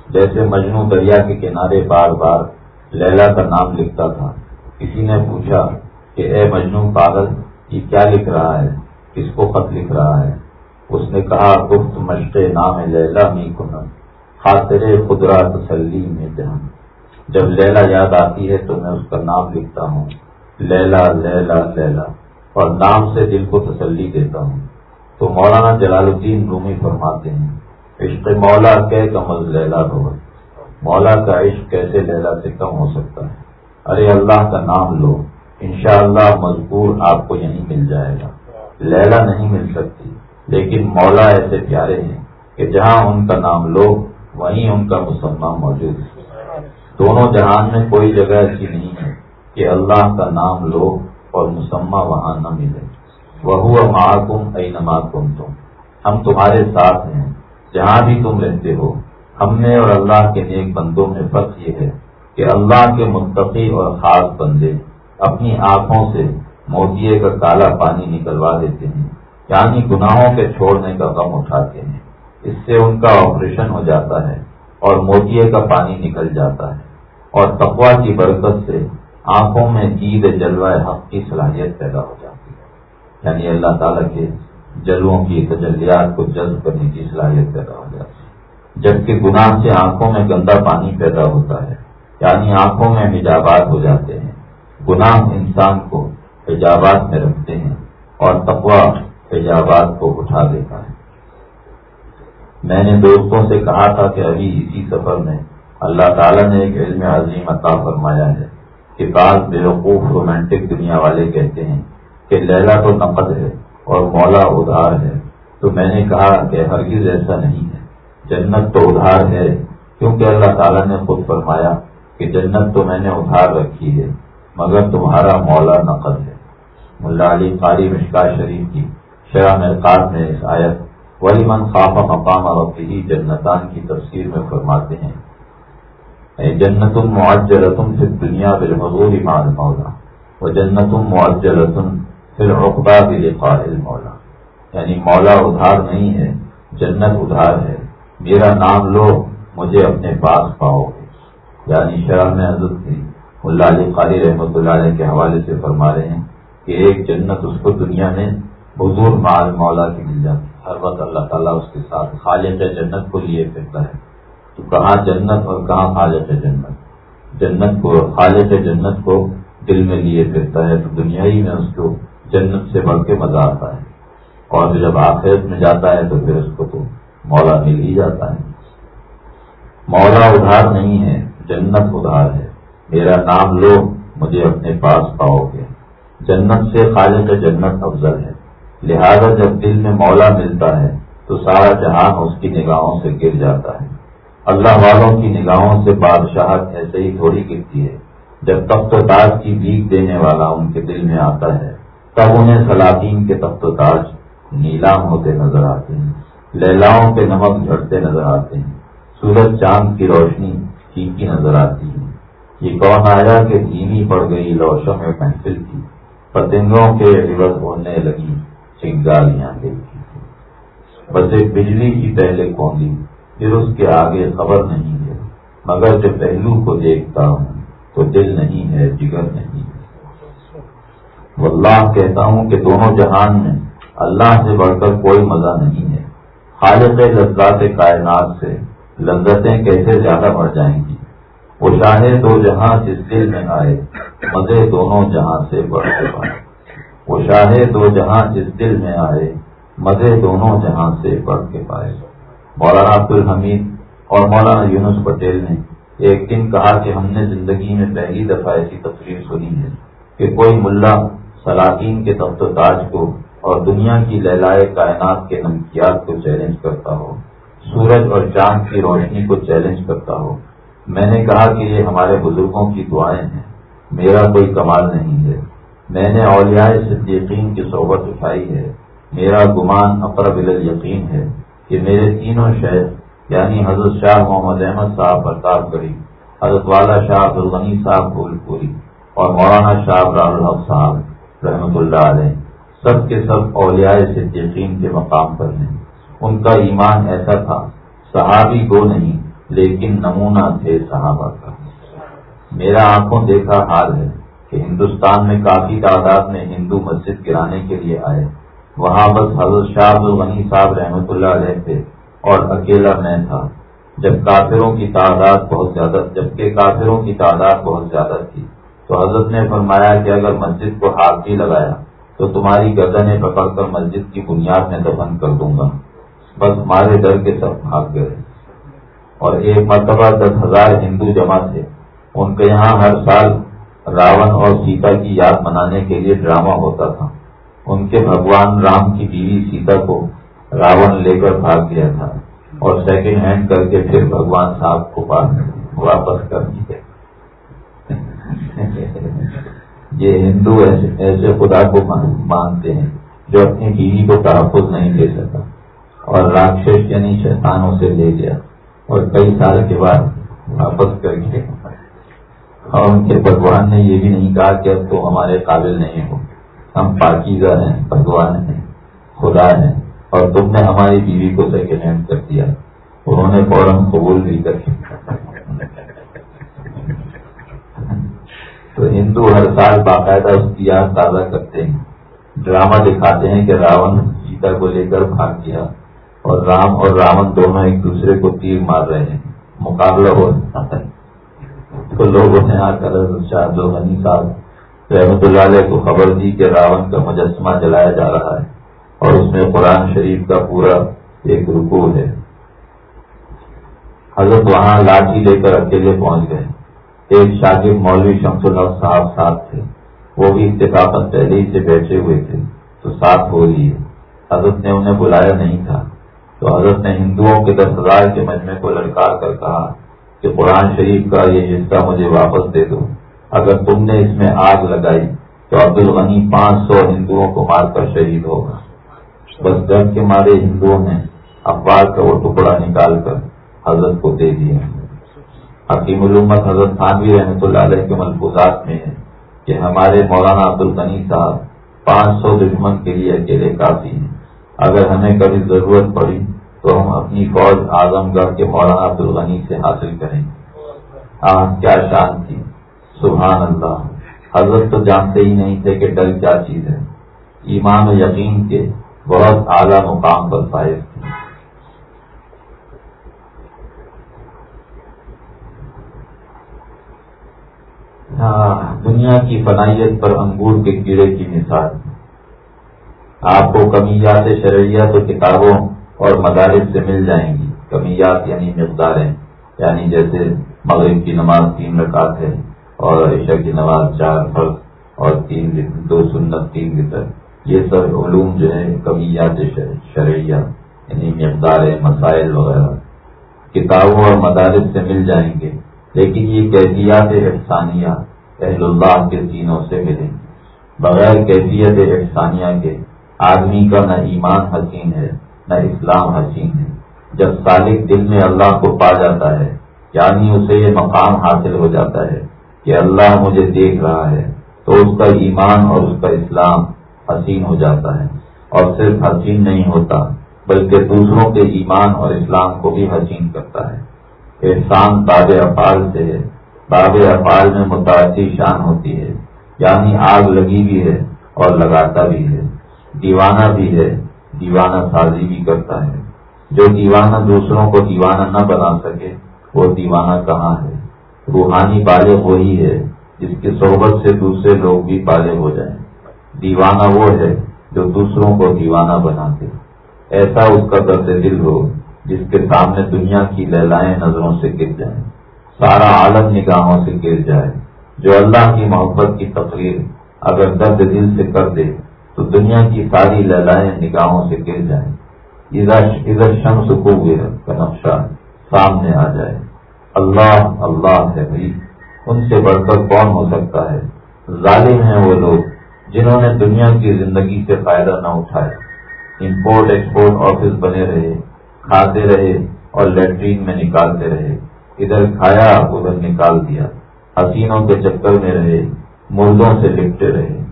جیسے مجنو دریا کے کنارے بار بار لیلا کا نام لکھتا تھا۔ کسی نے پوچھا کہ اے مجنو پاگل، یہ کیا لکھ رہا ہے؟ کس کو خط لکھ رہا ہے؟ اس نے کہا، گفت مشق نام لیلا می کنم، خاطر خدرا تسلی میں جہاں جب لیلا یاد آتی ہے تو میں اس کا نام لکھتا ہوں، لیلا لیلا لیلا، اور نام سے دل کو تسلی دیتا ہوں۔ تو مولانا جلال الدین رومی فرماتے ہیں، عشق مولا کہ کمل لیلا بہت مولا کا عشق کیسے لیلا سے کم ہو سکتا ہے؟ ارے اللہ کا نام لو، انشاءاللہ اللہ آپ کو یہیں مل جائے گا۔ لیلا نہیں مل سکتی، لیکن مولا ایسے پیارے ہیں کہ جہاں ان کا نام لو، وہیں ان کا مسلمان موجود ہے۔ دونوں جہان میں کوئی جگہ ایسی نہیں ہے کہ اللہ کا نام لو اور مسمہ وہاں نہ ملے۔ وہ معکم ائی نماکم تم ہم تمہارے ساتھ ہیں، جہاں بھی تم رہتے ہو، ہم نے اور اللہ کے نیک بندوں میں فرق یہ ہے کہ اللہ کے متقی اور خاص بندے اپنی آنکھوں سے موتیے کا کالا پانی نکلوا دیتے ہیں یعنی گناہوں کے چھوڑنے کا غم اٹھاتے ہیں۔ اس سے ان کا آپریشن ہو جاتا ہے اور موتیے کا پانی نکل جاتا ہے۔ اور تقوا کی برکت سے آنکھوں میں عید جلوہ حق کی صلاحیت پیدا ہو جاتی ہے۔ یعنی اللہ تعالیٰ کے جلووں کی تجلیات کو جذب کرنے کی صلاحیت پیدا ہو جاتی ہے۔ جبکہ گناہ سے آنکھوں میں گندا پانی پیدا ہوتا ہے یعنی آنکھوں میں حجابات ہو جاتے ہیں۔ گناہ انسان کو حجابات میں رکھتے ہیں اور تقوا حجابات کو اٹھا دیتا ہے۔ میں نے دوستوں سے کہا تھا کہ ابھی اسی سفر میں اللہ تعالیٰ نے ایک علم عظیم عطا فرمایا ہے کہ بعض بیوقوف رومانٹک دنیا والے کہتے ہیں کہ لیلا تو نقد ہے اور مولا ادھار ہے۔ تو میں نے کہا کہ ہرگز ایسا نہیں ہے۔ جنت تو ادھار ہے کیونکہ اللہ تعالیٰ نے خود فرمایا کہ جنت تو میں نے ادھار رکھی ہے، مگر تمہارا مولا نقد ہے۔ ملا علی قاری مشکا شریف کی شرح مرکات میں اس آیت، ولی من خاف مقام اور جنتان کی تفسیر میں فرماتے ہیں۔ جنت معجلتم پھر دنیا بالمضور مال مولا وہ جنت معجلتم پھر رقبہ بلقاء مولا یعنی مولا ادھار نہیں ہے، جنت ادھار ہے۔ میرا نام لو، مجھے اپنے پاس پاؤ۔ یعنی شرح میں حضرت تھی ملا قاری رحمۃ اللہ علیہ کے حوالے سے فرما رہے ہیں کہ ایک جنت اس کو دنیا میں حضور مال مولا کی مل جاتی ہر وقت اللہ تعالیٰ اس کے ساتھ خالق جنت کو لیے پھرتا ہے۔ تو کہاں جنت اور کہاں خالق جنت؟ جنت کو، خالق جنت کو دل میں لیے پھرتا ہے تو دنیا ہی میں اس کو جنت سے بڑھ کے مزہ آتا ہے۔ اور جب آخرت میں جاتا ہے تو پھر اس کو تو مولا مل ہی جاتا ہے۔ مولا ادھار نہیں ہے۔ جنت ادھار ہے۔ میرا نام لو، مجھے اپنے پاس پاؤ گے۔ جنت سے خالق جنت افضل ہے۔ لہذا جب دل میں مولا ملتا ہے، تو سارا جہان اس کی نگاہوں سے گر جاتا ہے۔ اللہ والوں کی نگاہوں سے بادشاہت ایسے ہی تھوڑی گرتی ہے۔ جب تخت و تاج کی بھیگ دینے والا ان کے دل میں آتا ہے، تب انہیں سلاطین کے تخت و تاج نیلام ہوتے نظر آتے ہیں۔ لہلاؤں کے نمک جھڑتے نظر آتے ہیں۔ سورج چاند کی روشنی کی نظر آتی ہے یہ کون آیا کہ دھیمی پڑ گئی، لوشوں میں محفل کی پتنگوں کے عوض ہونے لگی چنگاریاں دیکھی بس ایک بجلی کی پہلے کوندی پھر اس کے آگے خبر نہیں ہے۔ مگر جب پہلو کو دیکھتا ہوں، تو دل نہیں ہے، جگر نہیں ہے۔ واللہ کہتا ہوں کہ دونوں جہان میں اللہ سے بڑھ کر کوئی مزہ نہیں ہے۔ خالق لذات کائنات سے لذتیں کیسے زیادہ بڑھ جائیں گی؟ وہ چاہے دو جہاں جس دل میں آئے، مزے دونوں جہاں سے بڑھ کے پائے۔ وہ چاہے دو جہاں جس دل میں آئے، مزے دونوں جہاں سے بڑھ کے پائے۔ مولانا عبد الحمید اور مولانا یونس پٹیل نے ایک دن کہا کہ ہم نے زندگی میں پہلی دفعہ ایسی تفریح سنی ہے کہ کوئی ملا سلاطین کے تخت و تاج کو اور دنیا کی لہلائے کائنات کے نمکیات کو چیلنج کرتا ہو۔ سورج اور چاند کی روشنی کو چیلنج کرتا ہو۔ میں نے کہا کہ یہ ہمارے بزرگوں کی دعائیں ہیں۔ میرا کوئی کمال نہیں ہے۔ میں نے اولیاء صدیقین کی صحبت اٹھائی ہے۔ میرا گمان اقرب یقین ہے کہ میرے تینوں شہر یعنی حضرت شاہ محمد احمد صاحب پرتاپ گڑھی، حضرت والا شاہ عبدالغنی صاحب پھول پوری اور مولانا شاہ الحق صاحب رحمۃ اللہ علیہ، سب کے سب اولیاء صدیقین کے مقام پر ہیں۔ ان کا ایمان ایسا تھا، صحابی گو نہیں، لیکن نمونہ تھے صحابہ کا۔ میرا آنکھوں دیکھا حال ہے کہ ہندوستان میں کافی تعداد میں ہندو مسجد گرانے کے لیے آئے۔ وہاں بس حضرت شاہ الغنی صاحب رحمۃ اللہ علیہ تھے اور اکیلا میں تھا۔ جب کافروں کی تعداد بہت زیادہ، جبکہ کافروں کی تعداد بہت زیادہ تھی، تو حضرت نے فرمایا کہ اگر مسجد کو ہاتھ بھی لگایا، تو تمہاری گردنیں پکڑ کر مسجد کی بنیاد میں دفن کر دوں گا۔ بس مارے ڈر کے سب بھاگ گئے۔ اور ایک مرتبہ دس ہزار ہندو جمع تھے۔ ان کے یہاں ہر سال راون اور سیتا کی یاد منانے کے لیے ڈرامہ ہوتا تھا۔ ان کے بھگوان رام کی بیوی سیتا کو راون لے کر بھاگ گیا تھا اور سیکنڈ ہینڈ کر کے پھر بھگوان صاحب کو واپس کر دیا۔ یہ ہندو ایسے خدا کو مانتے ہیں جو اپنی بیوی کو تحفظ نہیں دے سکا اور راکش یعنی شیطانوں سے لے گیا اور کئی سال کے بعد واپس کر کے اور ان کے بھگوان نے یہ بھی نہیں کہا کہ اب تو ہمارے قابل نہیں ہو۔ ہم پاکیزہ ہیں، بھگوان ہیں، خدا ہیں اور تم نے ہماری بیوی کو سیکنڈ ہینڈ کر دیا۔ انہوں نے فوراً قبول بھی کر تو ہندو ہر سال باقاعدہ اس کی یاد تازہ کرتے ہیں۔ ڈرامہ دکھاتے ہیں کہ راون سیتا کو لے کر بھاگ گیا۔ اور رام اور راون دونوں ایک دوسرے کو تیر مار رہے ہیں۔ مقابلہ ہو تو لوگوں نے آ کر شاہ دو غنی صاحب رحمت اللہ علیہ کو خبر دی کہ راون کا مجسمہ جلایا جا رہا ہے اور اس میں قرآن شریف کا پورا ایک رکو ہے۔ حضرت وہاں لاٹھی لے کر اکیلے پہنچ گئے۔ ایک شاگرد مولوی شمس الحق صاحب ساتھ تھے۔ وہ بھی اتفاقت پہلے ہی سے بیٹھے ہوئے تھے۔ تو ساتھ ہو لیے حضرت نے انہیں بلایا نہیں تھا۔ تو حضرت نے ہندوؤں کے دس ہزار کے مجمے کو لڑکا کر کہا کہ قرآن شریف کا یہ حصہ مجھے واپس دے دو۔ اگر تم نے اس میں آگ لگائی تو عبد الغنی پانچ سو ہندوؤں کو مار کر شہید ہوگا۔ بس ڈر کے مارے ہندوؤں نے اخبار کا وہ ٹکڑا نکال کر حضرت کو دے دیا۔ حکیم علومت حضرت خانوی رحمۃ اللہ علیہ کے ملفوظات میں ہے کہ ہمارے مولانا عبد الغنی صاحب پانچ سو دشمن کے لیے اکیلے کافی ہیں۔ اگر ہمیں کبھی ضرورت پڑی تو ہم اپنی فوج اعظم گڑھ کے مولانا عبد الغنی سے حاصل کریں۔ آج کیا شان تھی۔ سبحان اللہ۔ حضرت تو جانتے ہی نہیں تھے کہ ڈر کیا چیز ہے۔ ایمان و یقین کے بہت اعلیٰ مقام پر فائز تھے۔ دنیا کی فنائیت پر انگور کے کیڑے کی مثال۔ آپ کو کمیات شرعیہ تو کتابوں اور مدارس سے مل جائیں گی۔ کمیات یعنی مقداریں یعنی جیسے مغرب کی نماز تین رکعت ہے اور عشاء کی نماز چار فرض اور تین دو سنت، تین لطر یہ سب علوم جو ہے کمیات شرعیہ یعنی مقدار مسائل وغیرہ۔ کتابوں اور مدارس سے مل جائیں گے، لیکن یہ کیفیات احسانیہ اہل اللہ کے سینوں سے ملیں گے۔ بغیر کیفیت احسانیہ کے آدمی کا نہ ایمان حسین ہے، نہ اسلام حسین ہے۔ جب سالک دل میں اللہ کو پا جاتا ہے یعنی اسے یہ مقام حاصل ہو جاتا ہے کہ اللہ مجھے دیکھ رہا ہے، تو اس کا ایمان اور اس کا اسلام حسین ہو جاتا ہے۔ اور صرف حسین نہیں ہوتا، بلکہ دوسروں کے ایمان اور اسلام کو بھی حسین کرتا ہے۔ احسان تاب افعال سے ہے۔ تاب افعال میں متاثر شان ہوتی ہے یعنی آگ لگی بھی ہے اور لگاتا بھی ہے۔ دیوانہ بھی ہے، دیوانہ سازی بھی کرتا ہے۔ جو دیوانہ دوسروں کو دیوانہ نہ بنا سکے، وہ دیوانہ کہاں ہے؟ روحانی بالغ وہی ہے، جس کی صحبت سے دوسرے لوگ بھی بالغ ہو جائیں۔ دیوانہ وہ ہے جو دوسروں کو دیوانہ بنا دے ایسا اس کا درد دل ہو، جس کے سامنے دنیا کی لہلائیں نظروں سے گر جائیں۔ سارا عالم نگاہوں سے گر جائے۔ جو اللہ کی محبت کی تقریر اگر درد دل سے کر دے تو دنیا کی ساری لہلائیں نگاہوں سے گر جائیں۔ ادھر شمس کو کا نقشہ سامنے آ جائے۔ اللہ اللہ ہے بھائی ان سے بڑھ کر کون ہو سکتا ہے؟ ظالم ہیں وہ لوگ جنہوں نے دنیا کی زندگی سے فائدہ نہ اٹھایا۔ امپورٹ ایکسپورٹ آفس بنے رہے، کھاتے رہے اور لیٹرین میں نکالتے رہے۔ ادھر کھایا، ادھر نکال دیا۔ حسینوں کے چکر میں رہے، مردوں سے لپٹے رہے۔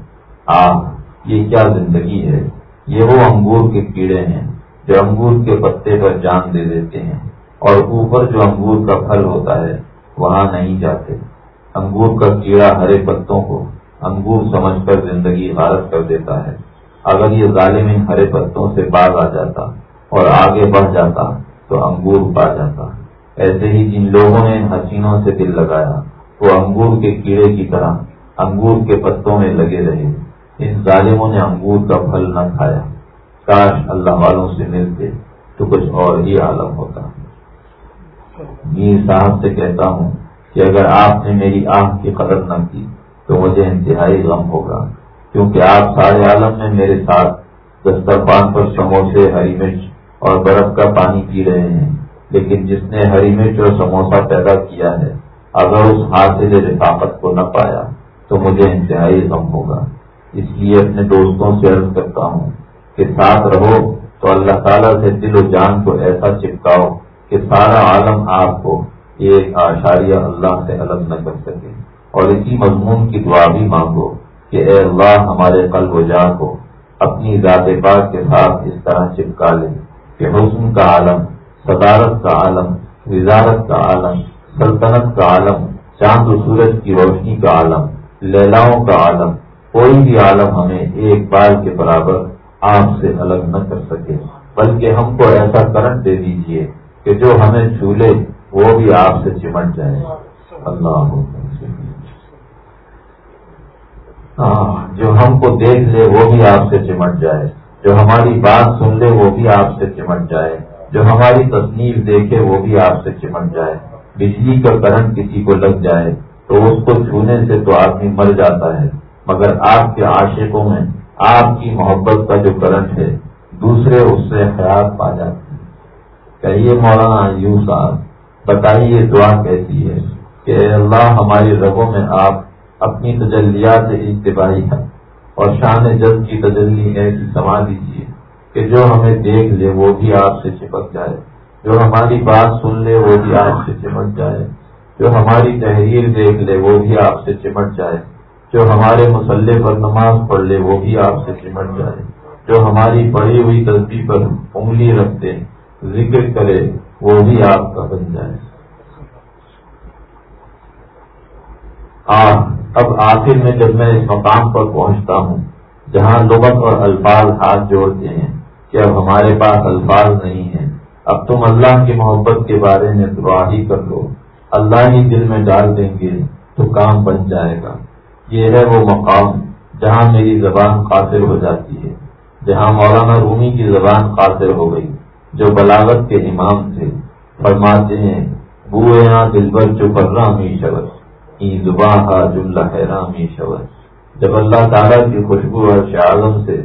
آ یہ کیا زندگی ہے؟ یہ وہ انگور کے کیڑے ہیں جو انگور کے پتے پر جان دے دیتے ہیں اور اوپر جو انگور کا پھل ہوتا ہے، وہاں نہیں جاتے۔ انگور کا کیڑا ہرے پتوں کو انگور سمجھ کر زندگی غارت کر دیتا ہے۔ اگر یہ ظالم ان ہرے پتوں سے باز آ جاتا اور آگے بڑھ جاتا تو انگور پا جاتا۔ ایسے ہی جن لوگوں نے حسینوں سے دل لگایا، وہ انگور کے کیڑے کی طرح انگور کے پتوں میں لگے رہے۔ ان ظالموں نے انگور کا پھل نہ کھایا۔ کاش اللہ والوں سے ملتے تو کچھ اور ہی عالم ہوتا۔ میر صاحب سے کہتا ہوں کہ اگر آپ نے میری آنکھ کی قدر نہ کی تو مجھے انتہائی غم ہوگا، کیونکہ آپ سارے عالم میں میرے ساتھ دسترخوان پر سموسے ہری مرچ اور برف کا پانی پی رہے ہیں۔ لیکن جس نے ہری مرچ اور سموسا پیدا کیا ہے، اگر اس حاصل رفاقت کو نہ پایا تو مجھے انتہائی غم ہوگا۔ اس لیے اپنے دوستوں سے عرض کرتا ہوں کہ ساتھ رہو تو اللہ تعالیٰ سے دل و جان کو ایسا چپکاؤ کہ سارا عالم آپ کو ایک آشاریہ اللہ سے الگ نہ کر سکے۔ اور اسی مضمون کی دعا بھی مانگو کہ اے اللہ ہمارے قلب و جان کو اپنی ذات پاک کے ساتھ اس طرح چپکا لے کہ حسن کا عالم، صدارت کا عالم، وزارت کا عالم، سلطنت کا عالم، چاند و سورج کی روشنی کا عالم، لیلاؤں کا عالم کوئی بھی عالم ہمیں ایک بار کے برابر آپ سے الگ نہ کر سکے۔ بلکہ ہم کو ایسا کرنٹ دے دیجیے کہ جو ہمیں چھولے وہ بھی آپ سے چمٹ جائے۔ اللہ ہاں، جو ہم کو دیکھ لے، وہ بھی آپ سے چمٹ جائے۔ جو ہماری بات سن لے، وہ بھی آپ سے چمٹ جائے۔ جو ہماری تصنیف دیکھے، وہ بھی آپ سے چمٹ جائے۔ بجلی کا کرنٹ کسی کو لگ جائے تو اس کو چھونے سے تو آدمی مر جاتا ہے۔ مگر آپ کے عاشقوں میں آپ کی محبت کا جو کرنٹ ہے، دوسرے اس سے خیال پا جاتے ہیں۔ کہیے مولانا یوں صاحب، بتائیے دعا کیسی ہے کہ اللہ ہماری رگوں میں آپ اپنی تجلیات اجتباعی ہے اور شان جد کی تجلی ایسی سما دیجیے کہ جو ہمیں دیکھ لے وہ بھی آپ سے چپک جائے، جو ہماری بات سن لے وہ بھی آپ سے چمٹ جائے، جو ہماری تحریر دیکھ لے وہ بھی آپ سے چمٹ جائے۔ جو ہمارے مسلح پر نماز پڑھ لے وہ بھی آپ سے چمٹ جائے۔ جو ہماری پڑھی ہوئی تصویر پر انگلی رکھتے، ذکر کرے، وہ بھی آپ کا بن جائے۔ اب آخر میں جب میں اس مقام پر پہنچتا ہوں، جہاں لغت اور الفاظ ہاتھ جوڑتے ہیں، کہ اب ہمارے پاس الفاظ نہیں ہیں۔ اب تم اللہ کی محبت کے بارے میں دعا ہی کر لو۔ اللہ ہی دل میں ڈال دیں گے تو کام بن جائے گا۔ یہ ہے وہ مقام جہاں میری زبان قاصر ہو جاتی ہے، جہاں مولانا رومی کی زبان قاصر ہو گئی، جو بلاغت کے امام تھے۔ فرماتے ہیں، بوئے یہاں دل بھر چپرا می شبر ای زباں کا جملہ حیرام می شبر جب اللہ تعالیٰ کی خوشبو اور شاعظم سے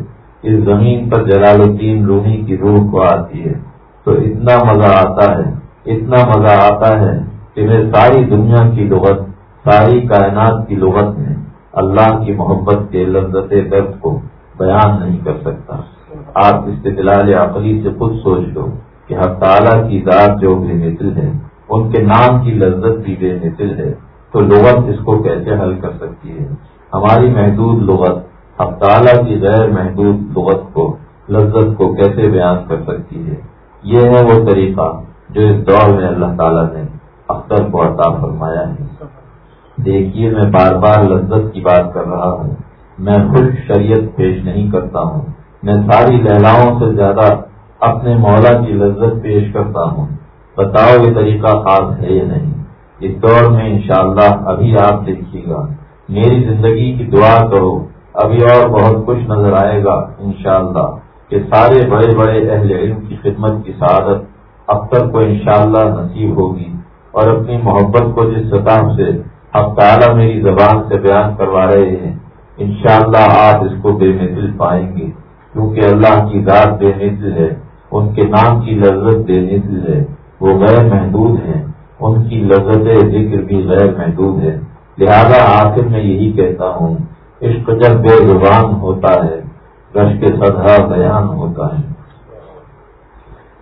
اس زمین پر جلال الدین رومی کی روح کو آتی ہے، تو اتنا مزہ آتا ہے، اتنا مزہ آتا ہے کہ میں ساری دنیا کی لغت، ساری کائنات کی لغت میں اللہ کی محبت کے لذت درد کو بیان نہیں کر سکتا۔ آپ استدلال عقلی سے خود سوچ لو کہ ہر تعالیٰ کی ذات جو بے مثل ہے، ان کے نام کی لذت بھی بے مثل ہے۔ تو لغت اس کو کیسے حل کر سکتی ہے؟ ہماری محدود لغت ہر تعالیٰ کی غیر محدود لغت کو، لذت کو کیسے بیان کر سکتی ہے؟ یہ ہے وہ طریقہ جو اس دور میں اللہ تعالیٰ نے اختر کو عطا فرمایا ہے۔ دیکھیے میں بار بار لذت کی بات کر رہا ہوں۔ میں خود شریعت پیش نہیں کرتا ہوں۔ میں ساری لہلاؤں سے زیادہ اپنے مولا کی لذت پیش کرتا ہوں۔ بتاؤ یہ طریقہ خاص ہے یا نہیں؟ اس دور میں انشاءاللہ ابھی آپ دیکھیے گا۔ میری زندگی کی دعا کرو۔ ابھی اور بہت کچھ نظر آئے گا انشاءاللہ کہ سارے بڑے بڑے اہل علم کی خدمت کی سعادت اختر کو انشاءاللہ نصیب ہوگی اور اپنی محبت کو جس سطح سے اب تعالیٰ میری زبان سے بیان کروا رہے ہیں۔ انشاءاللہ آپ اس کو بے مثل پائیں گے، کیونکہ اللہ کی ذات بے مثل ہے، ان کے نام کی لذت بے مثل ہے، وہ غیر محدود ہیں۔ ان کی لذت ذکر بھی غیر محدود ہے۔ لہذا آخر میں یہی کہتا ہوں، عشق جب بے زبان ہوتا ہے، رش کے سدھا بیان ہوتا ہے۔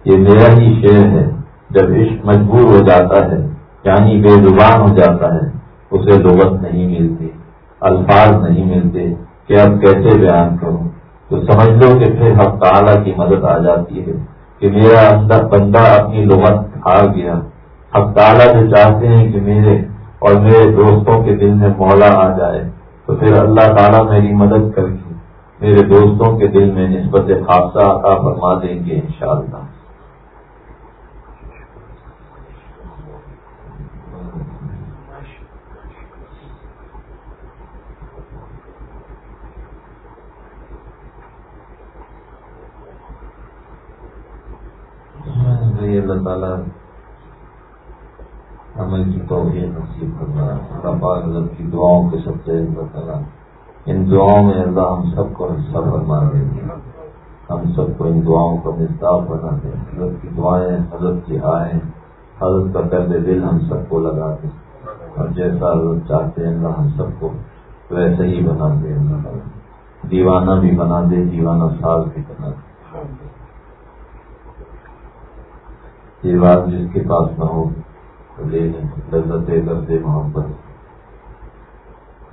یہ میرا ہی شعر ہے، جب عشق مجبور ہو جاتا ہے یعنی بے زبان ہو جاتا ہے۔ اسے لغت نہیں ملتی، الفاظ نہیں ملتے کہ اب کیسے بیان کروں۔ تو سمجھ لو کہ پھر حق تعالیٰ کی مدد آ جاتی ہے کہ میرا اندر بندہ اپنی لغت آ گیا۔ حق تعالیٰ جو چاہتے ہیں کہ میرے اور میرے دوستوں کے دل میں مولا آ جائے، تو پھر اللہ تعالیٰ میری مدد کر کے میرے دوستوں کے دل میں نسبت خاصہ عطا فرما دیں گے انشاءاللہ۔ اللہ تعالیٰ عمل کی توفیق نصیب کرنا اللہ پاک حضرت کی دعاؤں کے سب سے اللہ تعالیٰ، ان دعاؤں میں اللہ ہم سب کو حصہ فرما دیں گے ہم سب کو ان دعاؤں کا مزدار بنا دیں حضرت کی دعائیں، حضرت کی آئیں، حضرت کا درد دل ہم سب کو لگا دیں اور جیسا حضرت چاہتے ہیں، اللہ ہم سب کو ویسے ہی بنا دے۔ اللہ تعالیٰ دیوانہ بھی بنا دے، دیوانہ ساز بھی بنا دے۔ یہ بات جس کے پاس نہ ہو، لے لیں لذت درد محبت۔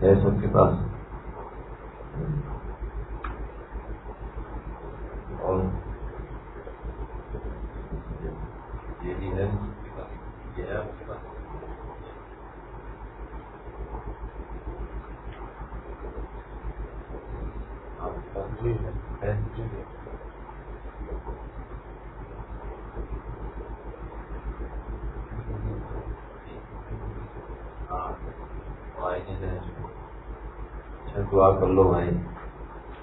ہے سب کے پاس۔ اور یہ بھی ہے یہ ہے آپ کے پاس آپ کے پاس جی ہے جی ہے اچھا دعا کر لو بھائی۔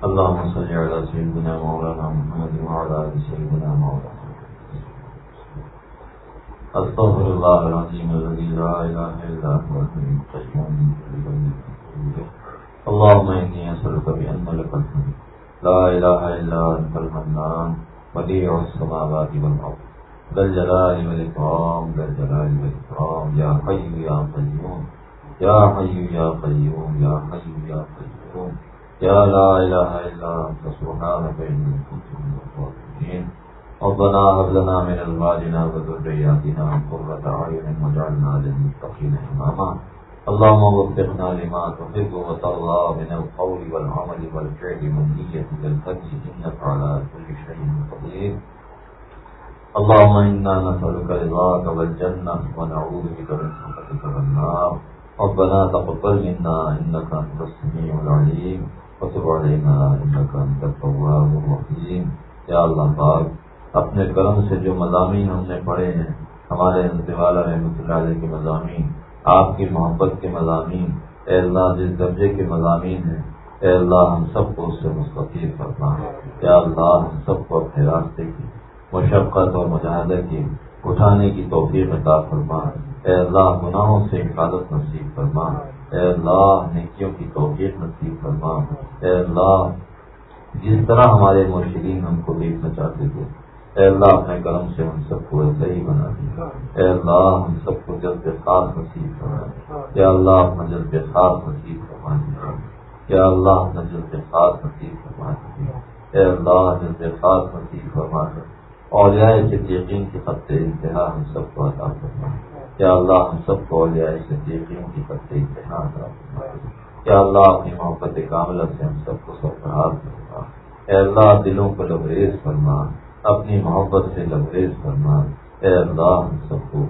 اللہ صلی علی سیدنا مولانا محمد وعلى آل سیدنا مولانا۔ استغفر الله العظيم الذي لا اله الا هو الحي القيوم اللهم اني اسالك بان لك الحمد۔ لا اله الا انت المنان بديع السماوات والارض۔ ذا الجلال والاكرام ذا الجلال والاكرام يا حي يا قيوم يا حي يا قيوم يا حي يا قيوم يا لا اله الا انت سبحانك اني كنت من الظالمين. ربنا هب لنا من ازواجنا وذرياتنا قرة اعين واجعلنا للمتقين اماما اللهم وفقنا لما تحب وترضى من القول والعمل والفعل والنية للفجر انك على كل شيء قدير. اللهم انا نسألك رضاك والجنة ونعوذ بك من سخطك والنار. ربنا تقبل منا انك انت السميع العليم وتب علينا انك انت التواب الرحيم یا اللہ پاک، اپنے کرم سے جو مضامین ہم نے پڑھے ہیں، ہمارے والا رحمۃ اللہ علیہ کے مضامین، آپ کی محبت کے مضامین، اے اللہ جس درجے کے مضامین ہیں، اے اللہ ہم سب کو اس سے مستفید کرنا یا اللہ ہم سب کو اپنے راستے کی، مشقت اور مجاہدہ کی، اٹھانے کی توفیق عطا فرما۔ اے اللہ، گناہوں سے حفاظت نصیب فرما۔ اے اللہ، نیکیوں کی توفیق نصیب فرما۔ اے اللہ، جس طرح ہمارے مرشدین ہم کو دیکھنا چاہتے تھے، اے اللہ، اپنے کرم سے ہم سب کو ایسا ہی بنا دیا اے اللہ، ہم سب کو جلد خاص نصیب فرما یا اللہ، اپنا جلد خاص نصیب فرما دیا یا اللہ، اپنا جلد خاص نصیب فرما دیا اے اللہ جلد خاص نصیب فرما دیا اور صدیقین کی خط انتہا ہم سب کو عطا فرما یا اللہ ہم سب کو اولیاء صدیقین کی خط انتہا عطا فرما یا اللہ اپنی محبت کاملہ سے ہم سب کو سرفراز فرما۔ اے اللہ دلوں کو لبریز فرما، اپنی محبت سے لبریز فرما۔ اے اللہ ہم سب کو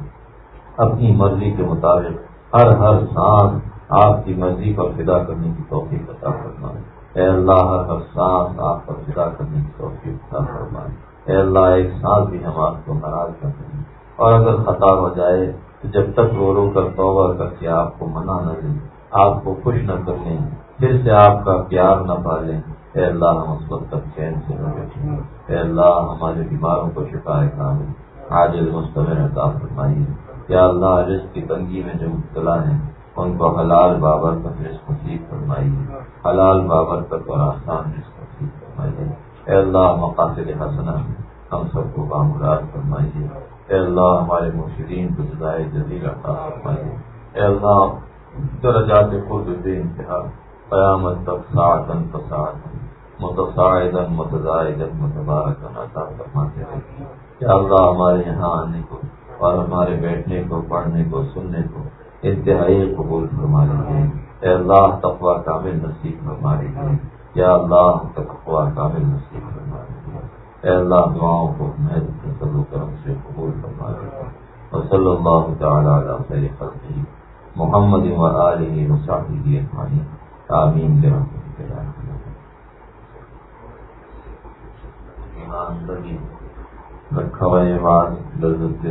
اپنی مرضی کے مطابق ہر ہر سانس آپ کی مرضی پر فدا کرنے کی توفیق عطا فرما۔ اے اللہ ہر ہر سانس آپ پر فدا کرنے کی توفیق عطا فرما۔ اے اللہ ایک سانس بھی ہم آپ کو ناراض کر دیں اور اگر خطا ہو جائے جب تک رو رو کر توبہ کر کے آپ کو منع نہ دیں آپ کو خوش نہ کر لیں، پھر سے آپ کا پیار نہ پالیں اے اللہ ہم اس وقت تک چین سے نہ بیٹھیں اے اللہ ہمارے بیماروں کو شفا کام آج مستمر عطا فرمائیے۔ یا اللہ، رزق کی تنگی میں جو مبتلا ہیں، ان کو حلال بابر پر رزق نصیب فرمائیے۔ حلال بابر پر اور آسان رزق نصیب فرمائیے۔ اے اللہ مقاصد حسنہ ہم سب کو بامراد فرمائیے۔ اے اللہ ہمارے مرشدین کو جزائے جزیر عطا فرمائیے اے اللہ، درجات خود بے انتہا، قیامت تک ساعتن فساعتن متصاعدن متضاعدن متبارکن عطا فرماتے رہے۔ یا اللہ، ہمارے یہاں آنے کو اور ہمارے بیٹھنے کو، پڑھنے کو، سننے کو انتہائی قبول فرما لیجیے اے اللہ تقوا کامل نصیب فرما لیجیے یا اللہ تقوا کامل نصیب اے اللہ دعاؤں کو محض و کرم سے قبول فرما لیجیے اور صلی اللہ تعالیٰ علیہ خیر خلقی محمد و علیہ وصحبہ اجمعین۔ آمین برحمتک یا رب ایمان لگی۔ رکھا ہوا یہ بات لذت،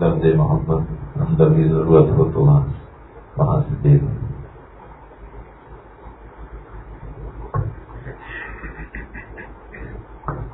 درد محبت اندر کی ضرورت ہو تو وہاں سے دے دیں۔